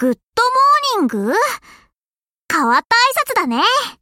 グッドモーニング？変わった挨拶だね。